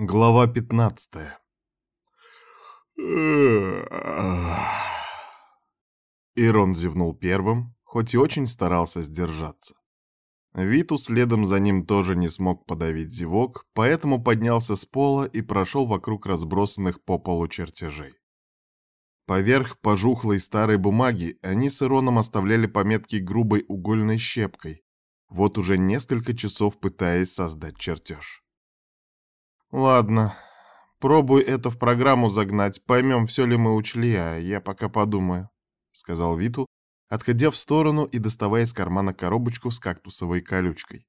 Глава 15 Ирон зевнул первым, хоть и очень старался сдержаться. Виту следом за ним тоже не смог подавить зевок, поэтому поднялся с пола и прошел вокруг разбросанных по полу чертежей. Поверх пожухлой старой бумаги они с Ироном оставляли пометки грубой угольной щепкой, вот уже несколько часов пытаясь создать чертеж. Ладно, пробуй это в программу загнать, поймем, все ли мы учли, а я пока подумаю, сказал Виту, отходя в сторону и доставая из кармана коробочку с кактусовой колючкой.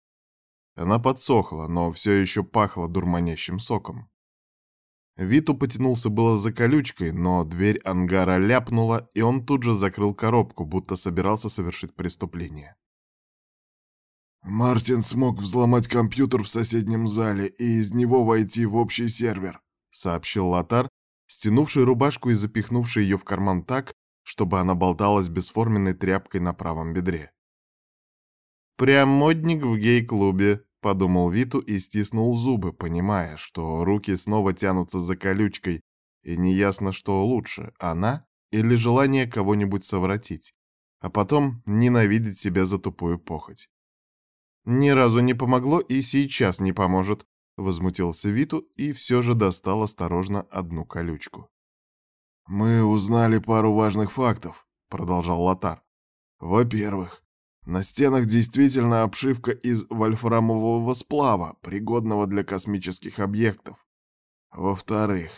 Она подсохла, но все еще пахла дурманящим соком. Виту потянулся было за колючкой, но дверь ангара ляпнула, и он тут же закрыл коробку, будто собирался совершить преступление. Мартин смог взломать компьютер в соседнем зале и из него войти в общий сервер, сообщил Лотар, стянувший рубашку и запихнувший ее в карман так, чтобы она болталась бесформенной тряпкой на правом бедре. «Прям модник в гей-клубе», — подумал Виту и стиснул зубы, понимая, что руки снова тянутся за колючкой, и неясно, что лучше, она или желание кого-нибудь совратить, а потом ненавидеть себя за тупую похоть. Ни разу не помогло и сейчас не поможет, возмутился Виту и все же достал осторожно одну колючку. Мы узнали пару важных фактов, продолжал Лотар. Во-первых, на стенах действительно обшивка из вольфрамового сплава, пригодного для космических объектов. Во-вторых,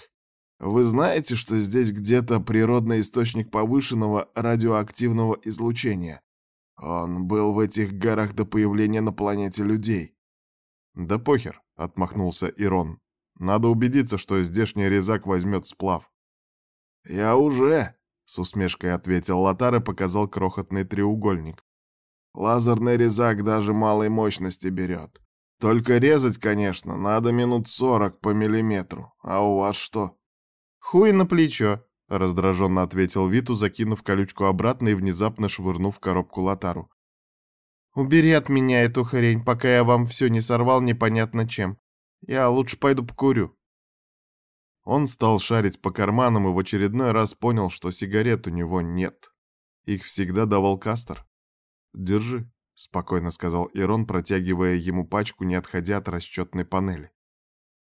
вы знаете, что здесь где-то природный источник повышенного радиоактивного излучения, он был в этих горах до появления на планете людей. Да похер, отмахнулся Ирон. Надо убедиться, что здешний резак возьмет сплав. Я уже, с усмешкой ответил Лотар и показал крохотный треугольник. Лазерный резак даже малой мощности берет. Только резать, конечно, надо минут сорок по миллиметру. А у вас что? Хуй на плечо, раздраженно ответил Виту, закинув колючку обратно и внезапно швырнув коробку Лотару. «Убери от меня эту хрень, пока я вам все не сорвал непонятно чем. Я лучше пойду покурю». Он стал шарить по карманам и в очередной раз понял, что сигарет у него нет. Их всегда давал Кастер. «Держи», — спокойно сказал Ирон, протягивая ему пачку, не отходя от расчетной панели.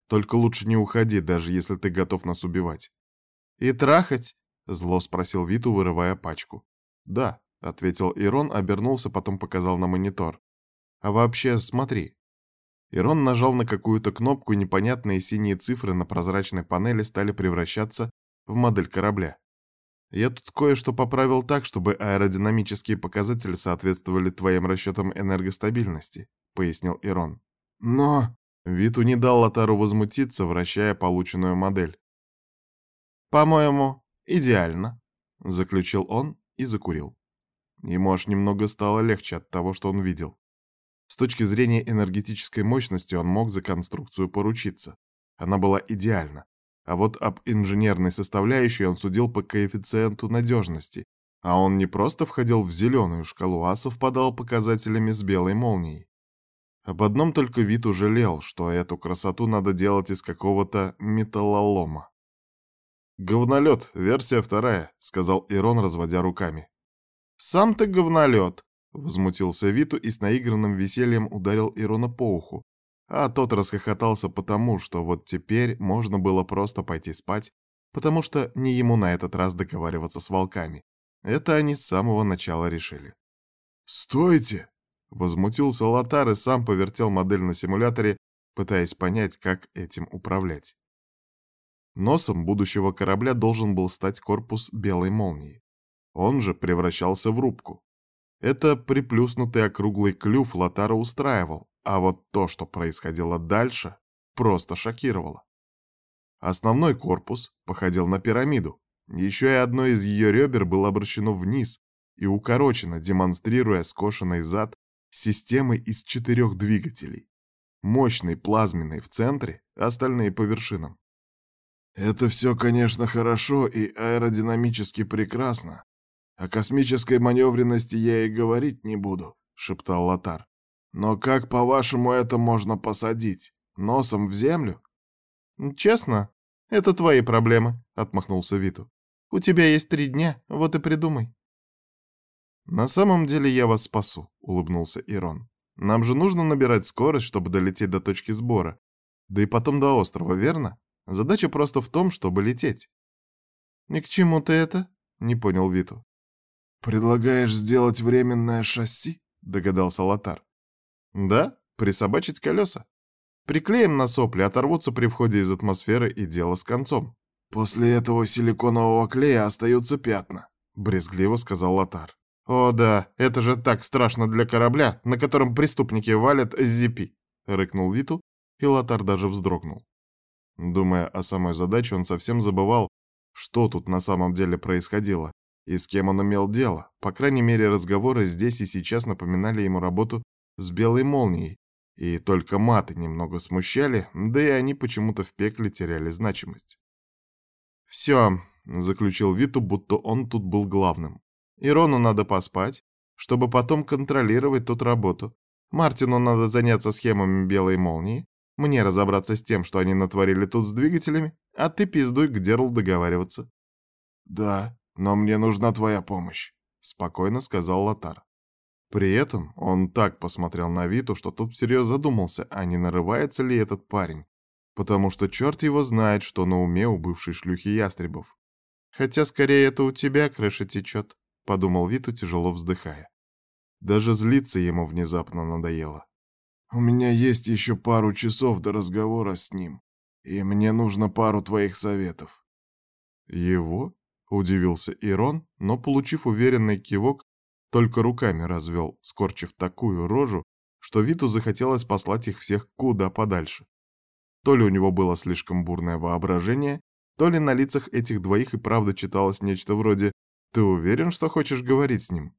«Только лучше не уходи, даже если ты готов нас убивать». «И трахать?» — зло спросил Виту, вырывая пачку. «Да», — ответил Ирон, обернулся, потом показал на монитор. «А вообще, смотри». Ирон нажал на какую-то кнопку, и непонятные синие цифры на прозрачной панели стали превращаться в модель корабля. «Я тут кое-что поправил так, чтобы аэродинамические показатели соответствовали твоим расчетам энергостабильности», — пояснил Ирон. «Но...» Виту не дал Лотару возмутиться, вращая полученную модель. «По-моему, идеально», — заключил он и закурил. Ему аж немного стало легче от того, что он видел. С точки зрения энергетической мощности он мог за конструкцию поручиться. Она была идеальна. А вот об инженерной составляющей он судил по коэффициенту надежности, а он не просто входил в зеленую шкалу, а совпадал показателями с белой молнией. Об одном только вид ужалел, что эту красоту надо делать из какого-то металлолома. «Говнолет, версия вторая», — сказал Ирон, разводя руками. «Сам ты говнолет», — возмутился Виту и с наигранным весельем ударил Ирона по уху, а тот расхохотался потому, что вот теперь можно было просто пойти спать, потому что не ему на этот раз договариваться с волками. Это они с самого начала решили. «Стойте!» — возмутился Лотар и сам повертел модель на симуляторе, пытаясь понять, как этим управлять. Носом будущего корабля должен был стать корпус белой молнии. Он же превращался в рубку. Это приплюснутый округлый клюв Лотара устраивал, а вот то, что происходило дальше, просто шокировало. Основной корпус походил на пирамиду. Еще и одно из ее ребер было обращено вниз и укорочено, демонстрируя скошенный зад системой из четырех двигателей. Мощный плазменный в центре, остальные по вершинам. Это все, конечно, хорошо и аэродинамически прекрасно. О космической маневренности я и говорить не буду, шептал Лотар. Но как, по-вашему, это можно посадить? Носом в землю? Честно, это твои проблемы, отмахнулся Виту. У тебя есть три дня, вот и придумай. На самом деле я вас спасу, улыбнулся Ирон. Нам же нужно набирать скорость, чтобы долететь до точки сбора. Да и потом до острова, верно? Задача просто в том, чтобы лететь. «И к чему ты это?» — не понял Виту. «Предлагаешь сделать временное шасси?» — догадался Лотар. «Да, присобачить колеса. Приклеим на сопли, оторвутся при входе из атмосферы и дело с концом». «После этого силиконового клея остаются пятна», — брезгливо сказал Лотар. «О да, это же так страшно для корабля, на котором преступники валят зипи», — рыкнул Виту, и Лотар даже вздрогнул. Думая о самой задаче, он совсем забывал, что тут на самом деле происходило и с кем он имел дело. По крайней мере, разговоры здесь и сейчас напоминали ему работу с белой молнией, и только маты немного смущали, да и они почему-то в пекле теряли значимость. «Все», — заключил Виту, будто он тут был главным. «Ирону надо поспать, чтобы потом контролировать тут работу. Мартину надо заняться схемами белой молнии, мне разобраться с тем, что они натворили тут с двигателями, а ты пиздуй к Дерлу договариваться». «Да, но мне нужна твоя помощь», — спокойно сказал Лотар. При этом он так посмотрел на Виту, что тот всерьез задумался, а не нарывается ли этот парень, потому что черт его знает, что на уме у бывшей шлюхи ястребов. «Хотя скорее это у тебя крыша течет», — подумал Виту, тяжело вздыхая. Даже злиться ему внезапно надоело. У меня есть еще пару часов до разговора с ним, и мне нужно пару твоих советов». «Его?» — удивился Ирон, но, получив уверенный кивок, только руками развел, скорчив такую рожу, что Виту захотелось послать их всех куда подальше. То ли у него было слишком бурное воображение, то ли на лицах этих двоих и правда читалось нечто вроде «Ты уверен, что хочешь говорить с ним?»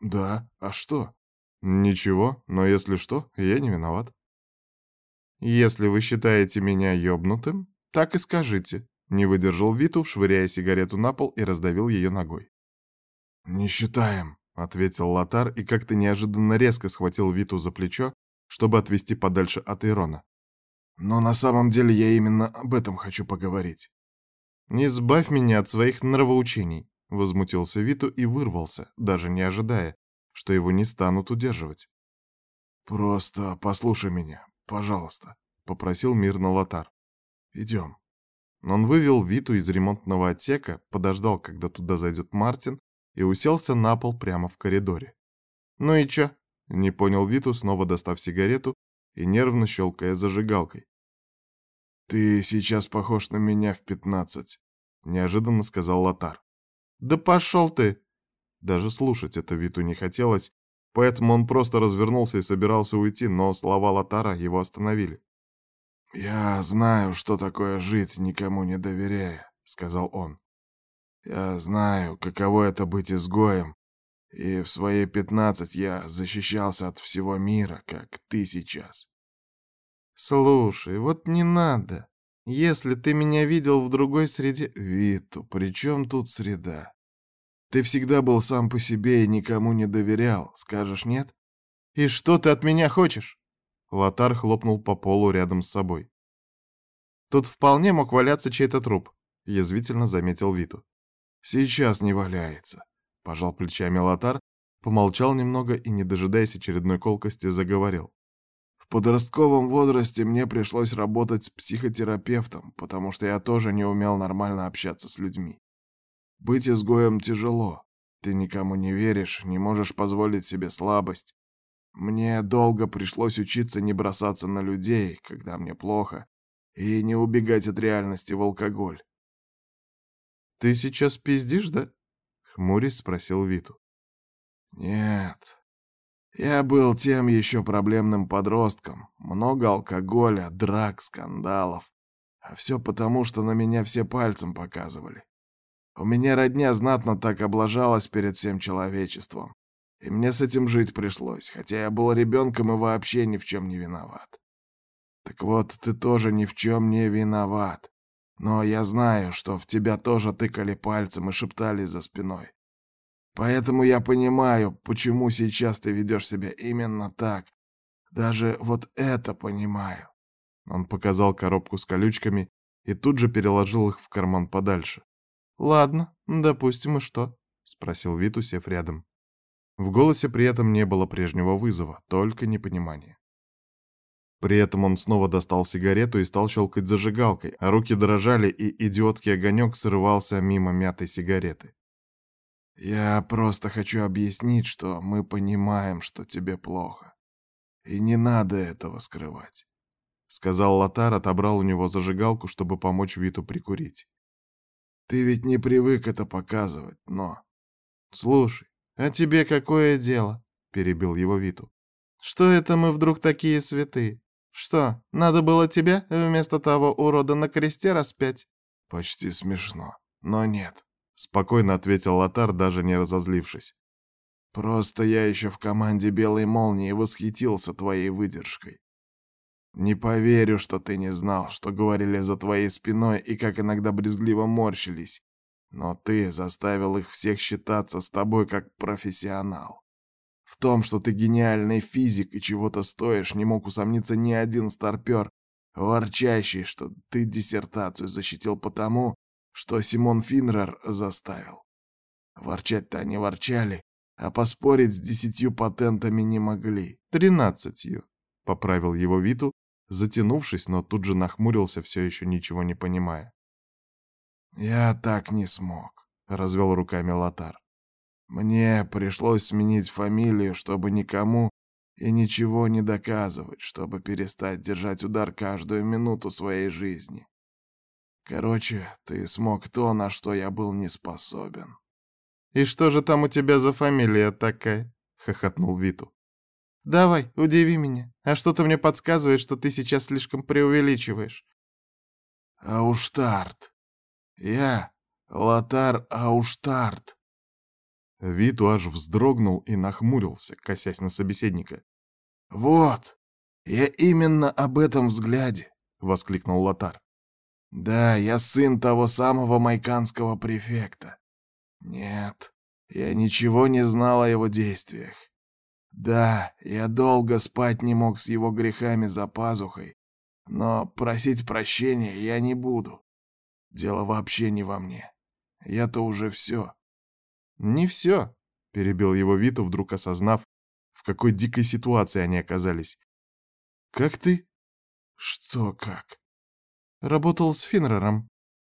«Да, а что?» «Ничего, но если что, я не виноват». «Если вы считаете меня ёбнутым, так и скажите», — не выдержал Виту, швыряя сигарету на пол и раздавил ее ногой. «Не считаем», — ответил Лотар и как-то неожиданно резко схватил Виту за плечо, чтобы отвести подальше от Ирона. «Но на самом деле я именно об этом хочу поговорить». «Не избавь меня от своих нравоучений», — возмутился Виту и вырвался, даже не ожидая, что его не станут удерживать. «Просто послушай меня, пожалуйста», — попросил мирно Лотар. «Идем». Он вывел Виту из ремонтного отсека, подождал, когда туда зайдет Мартин, и уселся на пол прямо в коридоре. «Ну и чё?» — не понял Виту, снова достав сигарету и нервно щелкая зажигалкой. «Ты сейчас похож на меня в пятнадцать», — неожиданно сказал Лотар. «Да пошел ты!» Даже слушать это Виту не хотелось, поэтому он просто развернулся и собирался уйти, но слова Латара его остановили. «Я знаю, что такое жить, никому не доверяя», — сказал он. «Я знаю, каково это быть изгоем, и в свои пятнадцать я защищался от всего мира, как ты сейчас». «Слушай, вот не надо. Если ты меня видел в другой среде...» «Виту, при чем тут среда? Ты всегда был сам по себе и никому не доверял, скажешь нет? И что ты от меня хочешь? Лотар хлопнул по полу рядом с собой. Тут вполне мог валяться чей-то труп, язвительно заметил Виту. Сейчас не валяется, пожал плечами Лотар, помолчал немного и, не дожидаясь очередной колкости, заговорил. В подростковом возрасте мне пришлось работать с психотерапевтом, потому что я тоже не умел нормально общаться с людьми. Быть изгоем тяжело. Ты никому не веришь, не можешь позволить себе слабость. Мне долго пришлось учиться не бросаться на людей, когда мне плохо, и не убегать от реальности в алкоголь. «Ты сейчас пиздишь, да?» — хмурясь спросил Виту. «Нет. Я был тем еще проблемным подростком. Много алкоголя, драк, скандалов. А все потому, что на меня все пальцем показывали. У меня родня знатно так облажалась перед всем человечеством. И мне с этим жить пришлось, хотя я был ребенком и вообще ни в чем не виноват. Так вот, ты тоже ни в чем не виноват. Но я знаю, что в тебя тоже тыкали пальцем и шептали за спиной. Поэтому я понимаю, почему сейчас ты ведешь себя именно так. Даже вот это понимаю. Он показал коробку с колючками и тут же переложил их в карман подальше. «Ладно, допустим, и что?» — спросил Вит, усев рядом. В голосе при этом не было прежнего вызова, только непонимание. При этом он снова достал сигарету и стал щелкать зажигалкой, а руки дрожали, и идиотский огонек срывался мимо мятой сигареты. «Я просто хочу объяснить, что мы понимаем, что тебе плохо. И не надо этого скрывать», — сказал Лотар, отобрал у него зажигалку, чтобы помочь Виту прикурить. «Ты ведь не привык это показывать, но...» «Слушай, а тебе какое дело?» — перебил его Виту. «Что это мы вдруг такие святые? Что, надо было тебя вместо того урода на кресте распять?» «Почти смешно, но нет. Спокойно ответил Лотар, даже не разозлившись. Просто я еще в команде Белой Молнии восхитился твоей выдержкой. Не поверю, что ты не знал, что говорили за твоей спиной и как иногда брезгливо морщились. Но ты заставил их всех считаться с тобой как профессионал. В том, что ты гениальный физик и чего-то стоишь, не мог усомниться ни один старпер, ворчащий, что ты диссертацию защитил потому, что Симон Финнер заставил. Ворчать-то они ворчали, а поспорить с десятью патентами не могли. Тринадцатью, — поправил его Виту, затянувшись, но тут же нахмурился, все еще ничего не понимая. «Я так не смог», — развел руками Лотар. «Мне пришлось сменить фамилию, чтобы никому и ничего не доказывать, чтобы перестать держать удар каждую минуту своей жизни. Короче, ты смог то, на что я был не способен. «И что же там у тебя за фамилия такая?» — хохотнул Виту. «Давай, удиви меня. А что-то мне подсказывает, что ты сейчас слишком преувеличиваешь». «Ауштарт. Я Лотар Ауштарт». Виту аж вздрогнул и нахмурился, косясь на собеседника. «Вот, я именно об этом взгляде», — воскликнул Лотар. Да, я сын того самого майканского префекта. Нет, я ничего не знал о его действиях. Да, я долго спать не мог с его грехами за пазухой, но просить прощения я не буду. Дело вообще не во мне. Я-то уже все. Не все, перебил его Виту, вдруг осознав, в какой дикой ситуации они оказались. Как ты? Что как? Работал с Финнером.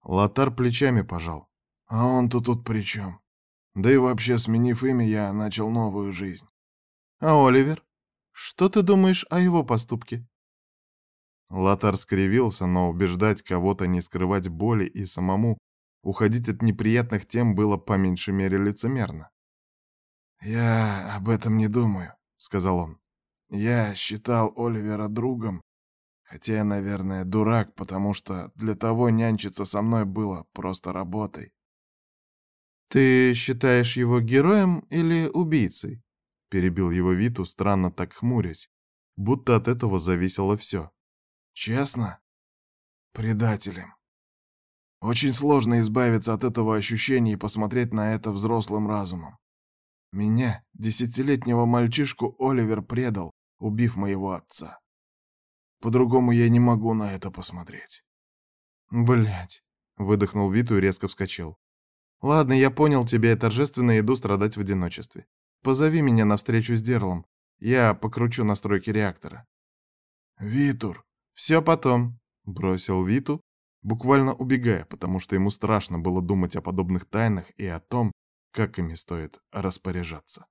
Лотар плечами пожал. А он-то тут при чем? Да и вообще, сменив имя, я начал новую жизнь. А Оливер? Что ты думаешь о его поступке? Лотар скривился, но убеждать кого-то не скрывать боли и самому уходить от неприятных тем было по меньшей мере лицемерно. «Я об этом не думаю», — сказал он. «Я считал Оливера другом, Хотя я, наверное, дурак, потому что для того нянчиться со мной было просто работой. «Ты считаешь его героем или убийцей?» — перебил его Виту, странно так хмурясь, будто от этого зависело все. «Честно? Предателем. Очень сложно избавиться от этого ощущения и посмотреть на это взрослым разумом. Меня, десятилетнего мальчишку, Оливер предал, убив моего отца. По-другому я не могу на это посмотреть. Блять, выдохнул Виту и резко вскочил. Ладно, я понял тебя и торжественно иду страдать в одиночестве. Позови меня на встречу с Дерлом. Я покручу настройки реактора. Витур, все потом, бросил Виту, буквально убегая, потому что ему страшно было думать о подобных тайнах и о том, как ими стоит распоряжаться.